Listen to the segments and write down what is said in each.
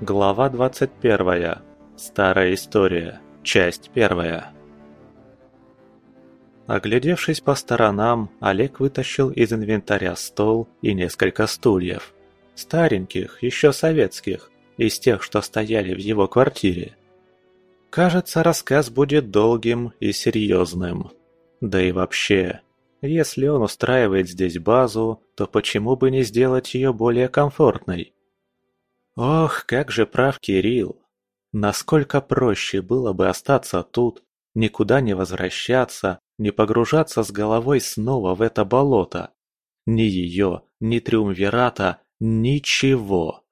Глава 21. Старая история. Часть 1. Оглядевшись по сторонам, Олег вытащил из инвентаря стол и несколько стульев. Стареньких, еще советских, из тех, что стояли в его квартире. Кажется, рассказ будет долгим и серьезным. Да и вообще, если он устраивает здесь базу, то почему бы не сделать ее более комфортной? Ох, как же прав Кирилл. Насколько проще было бы остаться тут, никуда не возвращаться, не погружаться с головой снова в это болото. Ни ее, ни Триумвирата, ничего.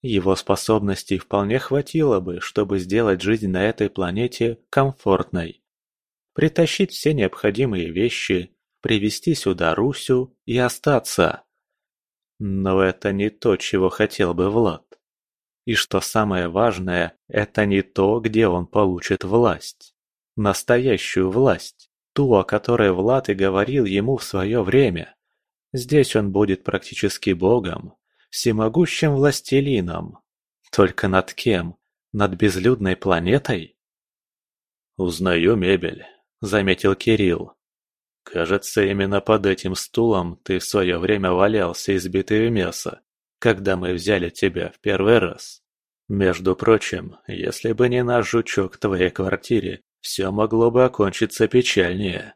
Его способностей вполне хватило бы, чтобы сделать жизнь на этой планете комфортной. Притащить все необходимые вещи, привезти сюда Русю и остаться. Но это не то, чего хотел бы Влад. И что самое важное, это не то, где он получит власть. Настоящую власть, ту, о которой Влад и говорил ему в свое время. Здесь он будет практически богом, всемогущим властелином. Только над кем? Над безлюдной планетой? «Узнаю мебель», — заметил Кирилл. «Кажется, именно под этим стулом ты в свое время валялся избитый в мясо, когда мы взяли тебя в первый раз. Между прочим, если бы не наш жучок в твоей квартире, все могло бы окончиться печальнее».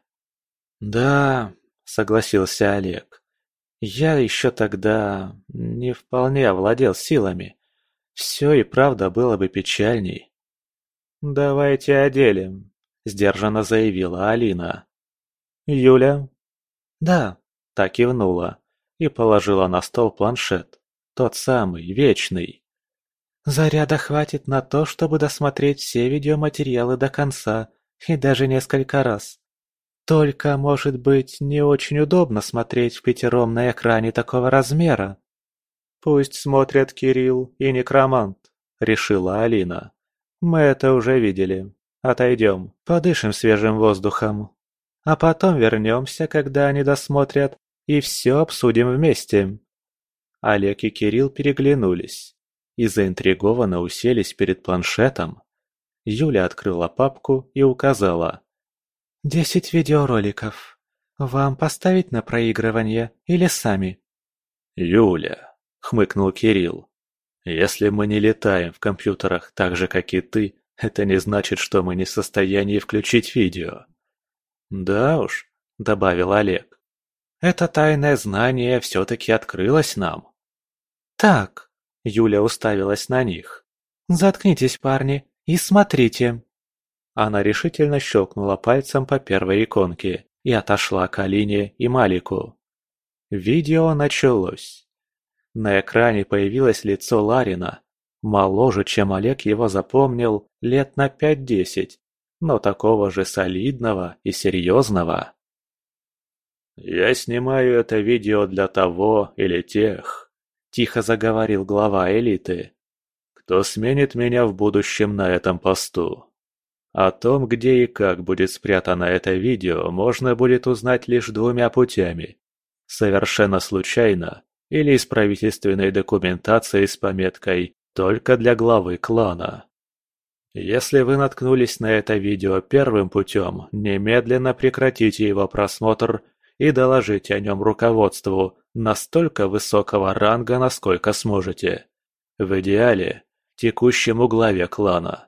«Да», — согласился Олег. Я еще тогда не вполне овладел силами. Все и правда было бы печальней. «Давайте оделим», — сдержанно заявила Алина. «Юля?» «Да», — так кивнула и положила на стол планшет. Тот самый, вечный. «Заряда хватит на то, чтобы досмотреть все видеоматериалы до конца, и даже несколько раз. Только, может быть, не очень удобно смотреть в пятером на экране такого размера. Пусть смотрят Кирилл и Некромант, решила Алина. Мы это уже видели. Отойдем, подышим свежим воздухом. А потом вернемся, когда они досмотрят, и все обсудим вместе. Олег и Кирилл переглянулись и заинтригованно уселись перед планшетом. Юля открыла папку и указала. «Десять видеороликов. Вам поставить на проигрывание или сами?» «Юля», — хмыкнул Кирилл, — «если мы не летаем в компьютерах так же, как и ты, это не значит, что мы не в состоянии включить видео». «Да уж», — добавил Олег, — «это тайное знание все-таки открылось нам». «Так», — Юля уставилась на них, — «заткнитесь, парни, и смотрите». Она решительно щелкнула пальцем по первой иконке и отошла к Алине и Малику. Видео началось. На экране появилось лицо Ларина, моложе, чем Олег его запомнил, лет на пять-десять, но такого же солидного и серьезного. «Я снимаю это видео для того или тех», – тихо заговорил глава элиты, – «кто сменит меня в будущем на этом посту. О том, где и как будет спрятано это видео, можно будет узнать лишь двумя путями. Совершенно случайно или из правительственной документации с пометкой «Только для главы клана». Если вы наткнулись на это видео первым путем, немедленно прекратите его просмотр и доложите о нем руководству настолько высокого ранга, насколько сможете. В идеале, текущему главе клана.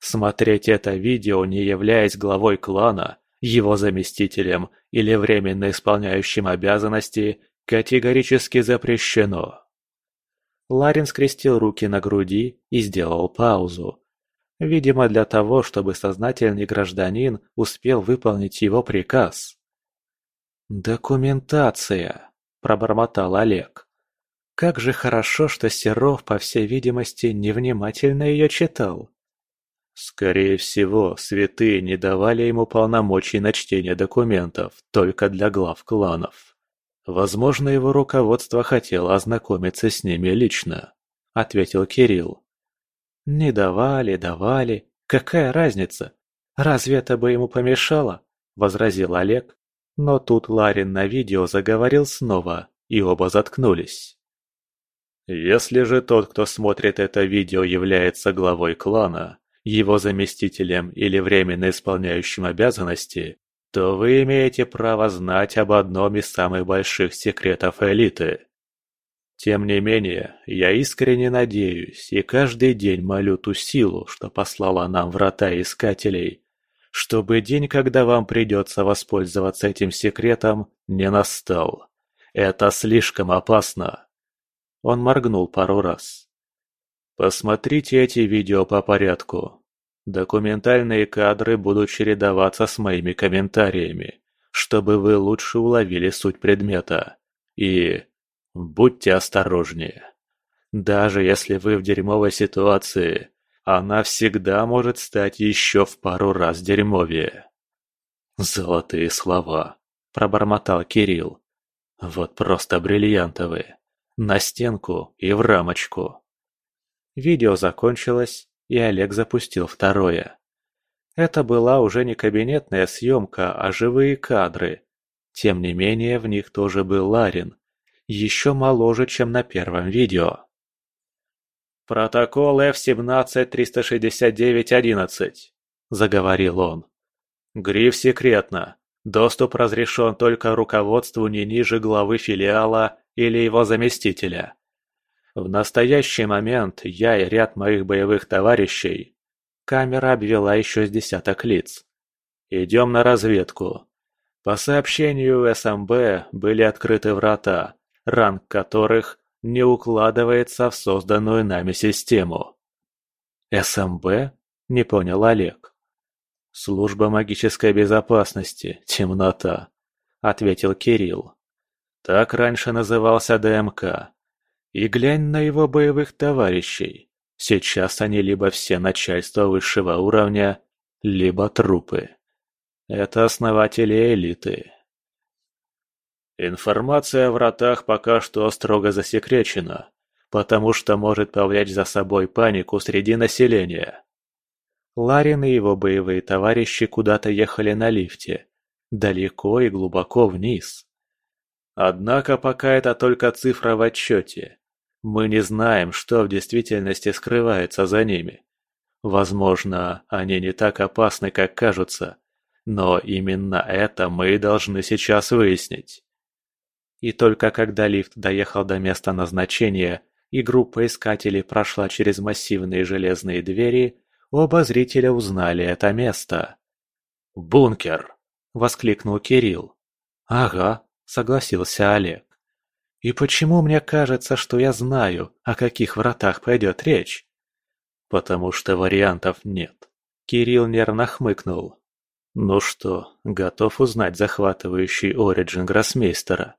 Смотреть это видео, не являясь главой клана, его заместителем или временно исполняющим обязанности, категорически запрещено. Ларин скрестил руки на груди и сделал паузу. Видимо, для того, чтобы сознательный гражданин успел выполнить его приказ. «Документация», – пробормотал Олег. «Как же хорошо, что Серов, по всей видимости, невнимательно ее читал. Скорее всего, святые не давали ему полномочий на чтение документов только для глав кланов. Возможно, его руководство хотело ознакомиться с ними лично, ответил Кирилл. Не давали, давали. Какая разница? Разве это бы ему помешало? возразил Олег. Но тут Ларин на видео заговорил снова, и оба заткнулись. Если же тот, кто смотрит это видео, является главой клана, его заместителем или временно исполняющим обязанности, то вы имеете право знать об одном из самых больших секретов элиты. Тем не менее, я искренне надеюсь и каждый день молю ту силу, что послала нам врата Искателей, чтобы день, когда вам придется воспользоваться этим секретом, не настал. Это слишком опасно. Он моргнул пару раз. Посмотрите эти видео по порядку. Документальные кадры будут чередоваться с моими комментариями, чтобы вы лучше уловили суть предмета. И будьте осторожнее. Даже если вы в дерьмовой ситуации, она всегда может стать еще в пару раз дерьмовее. «Золотые слова», – пробормотал Кирилл. «Вот просто бриллиантовые. На стенку и в рамочку». Видео закончилось, и Олег запустил второе. Это была уже не кабинетная съемка, а живые кадры. Тем не менее, в них тоже был Ларин, еще моложе, чем на первом видео. «Протокол F-17-369-11», – заговорил он. «Гриф секретно. Доступ разрешен только руководству не ниже главы филиала или его заместителя. В настоящий момент я и ряд моих боевых товарищей. Камера обвела еще с десяток лиц. Идем на разведку. По сообщению СМБ были открыты врата, ранг которых не укладывается в созданную нами систему. СМБ? Не понял Олег. Служба магической безопасности, темнота, ответил Кирилл. Так раньше назывался ДМК. И глянь на его боевых товарищей. Сейчас они либо все начальство высшего уровня, либо трупы. Это основатели элиты. Информация о вратах пока что строго засекречена, потому что может повлечь за собой панику среди населения. Ларин и его боевые товарищи куда-то ехали на лифте, далеко и глубоко вниз. Однако пока это только цифра в отчете. Мы не знаем, что в действительности скрывается за ними. Возможно, они не так опасны, как кажутся, но именно это мы должны сейчас выяснить. И только когда лифт доехал до места назначения и группа искателей прошла через массивные железные двери, оба зрителя узнали это место. «Бункер!» – воскликнул Кирилл. «Ага», – согласился Олег. «И почему мне кажется, что я знаю, о каких вратах пойдет речь?» «Потому что вариантов нет». Кирилл нервно хмыкнул. «Ну что, готов узнать захватывающий оригин Гроссмейстера?»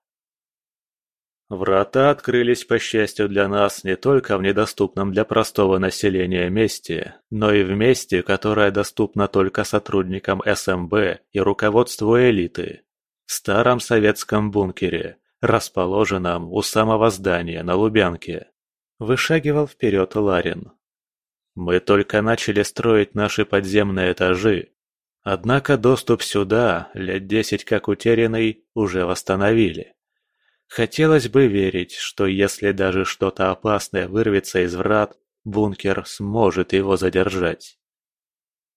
Врата открылись, по счастью для нас, не только в недоступном для простого населения месте, но и в месте, которое доступно только сотрудникам СМБ и руководству элиты. В старом советском бункере, расположенном у самого здания на Лубянке. Вышагивал вперед Ларин. Мы только начали строить наши подземные этажи, однако доступ сюда, лет десять как утерянный, уже восстановили. Хотелось бы верить, что если даже что-то опасное вырвется из врат, бункер сможет его задержать.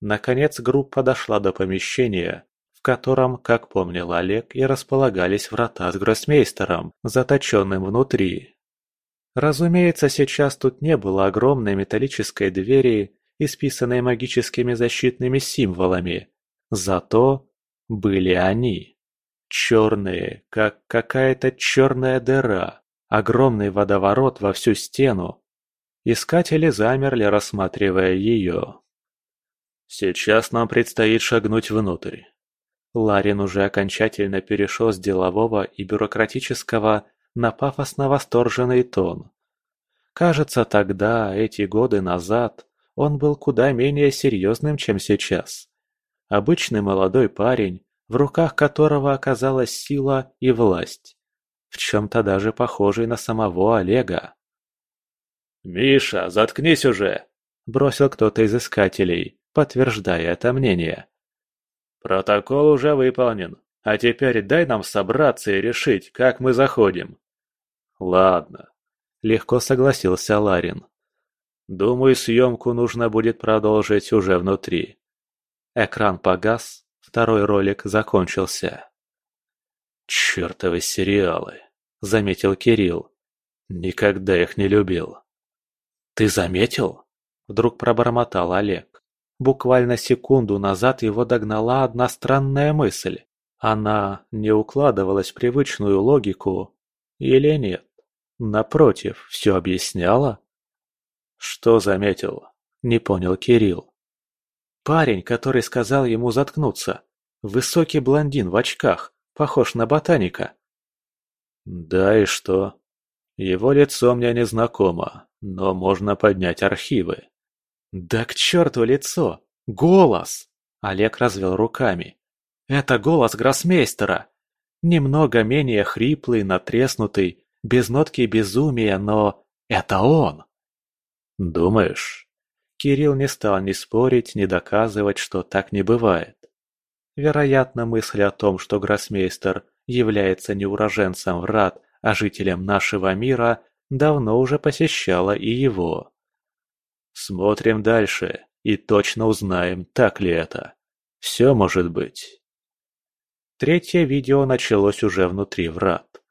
Наконец группа дошла до помещения, в котором, как помнил Олег, и располагались врата с гроссмейстером, заточенным внутри. Разумеется, сейчас тут не было огромной металлической двери, исписанной магическими защитными символами. Зато были они. Черные, как какая-то черная дыра, огромный водоворот во всю стену. Искатели замерли, рассматривая ее. Сейчас нам предстоит шагнуть внутрь. Ларин уже окончательно перешел с делового и бюрократического на пафосно-восторженный тон. Кажется, тогда, эти годы назад, он был куда менее серьезным, чем сейчас. Обычный молодой парень, в руках которого оказалась сила и власть, в чем-то даже похожий на самого Олега. «Миша, заткнись уже!» – бросил кто-то из искателей, подтверждая это мнение. «Протокол уже выполнен, а теперь дай нам собраться и решить, как мы заходим». «Ладно», легко согласился Ларин. Думаю, съемку нужно будет продолжить уже внутри. Экран погас, второй ролик закончился. «Чёртовы сериалы», — заметил Кирилл. «Никогда их не любил». «Ты заметил?» — вдруг пробормотал Олег. Буквально секунду назад его догнала одна странная мысль. Она не укладывалась в привычную логику или нет? Напротив, все объясняла? Что заметил? Не понял Кирилл. Парень, который сказал ему заткнуться. Высокий блондин в очках, похож на ботаника. Да и что? Его лицо мне не знакомо, но можно поднять архивы. Да к черту лицо! Голос! Олег развел руками. Это голос гроссмейстера. Немного менее хриплый, натреснутый, без нотки безумия, но это он. Думаешь? Кирилл не стал ни спорить, ни доказывать, что так не бывает. Вероятно, мысль о том, что гроссмейстер является не уроженцем врат, а жителем нашего мира, давно уже посещала и его. Смотрим дальше и точно узнаем, так ли это. Все может быть. Третье видео началось уже внутри врат.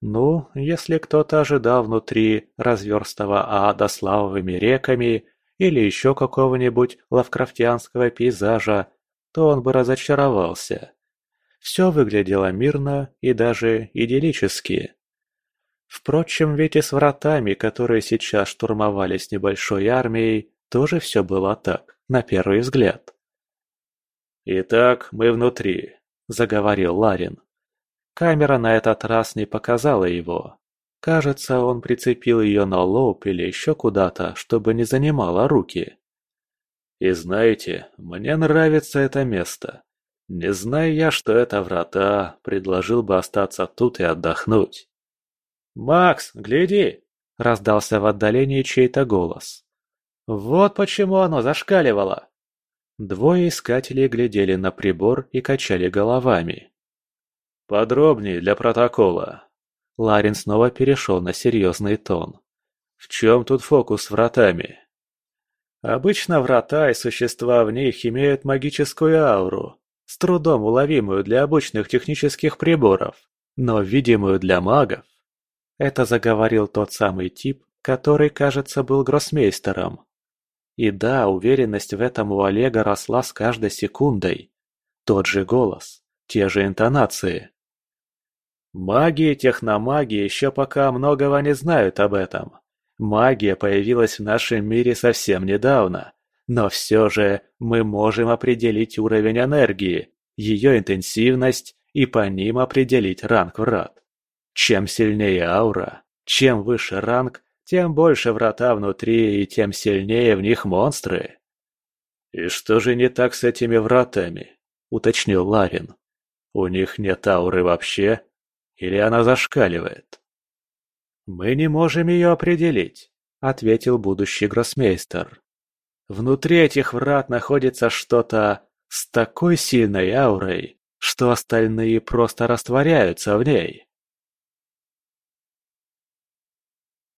Ну, если кто-то ожидал внутри разверстого ада славовыми реками или еще какого-нибудь лавкрафтианского пейзажа, то он бы разочаровался. Все выглядело мирно и даже идиллически. Впрочем, ведь и с вратами, которые сейчас штурмовали с небольшой армией, тоже все было так, на первый взгляд. «Итак, мы внутри», — заговорил Ларин. Камера на этот раз не показала его. Кажется, он прицепил ее на лоб или еще куда-то, чтобы не занимала руки. И знаете, мне нравится это место. Не зная я, что это врата, предложил бы остаться тут и отдохнуть. «Макс, гляди!» – раздался в отдалении чей-то голос. «Вот почему оно зашкаливало!» Двое искателей глядели на прибор и качали головами. «Подробнее для протокола». Ларин снова перешел на серьезный тон. «В чем тут фокус с вратами?» «Обычно врата и существа в них имеют магическую ауру, с трудом уловимую для обычных технических приборов, но видимую для магов. Это заговорил тот самый тип, который, кажется, был гроссмейстером. И да, уверенность в этом у Олега росла с каждой секундой. Тот же голос, те же интонации. Маги и техномаги еще пока многого не знают об этом. Магия появилась в нашем мире совсем недавно. Но все же мы можем определить уровень энергии, ее интенсивность и по ним определить ранг врат. Чем сильнее аура, чем выше ранг, тем больше врата внутри и тем сильнее в них монстры. «И что же не так с этими вратами?» – уточнил Ларин. «У них нет ауры вообще? Или она зашкаливает?» «Мы не можем ее определить», – ответил будущий гроссмейстер. «Внутри этих врат находится что-то с такой сильной аурой, что остальные просто растворяются в ней».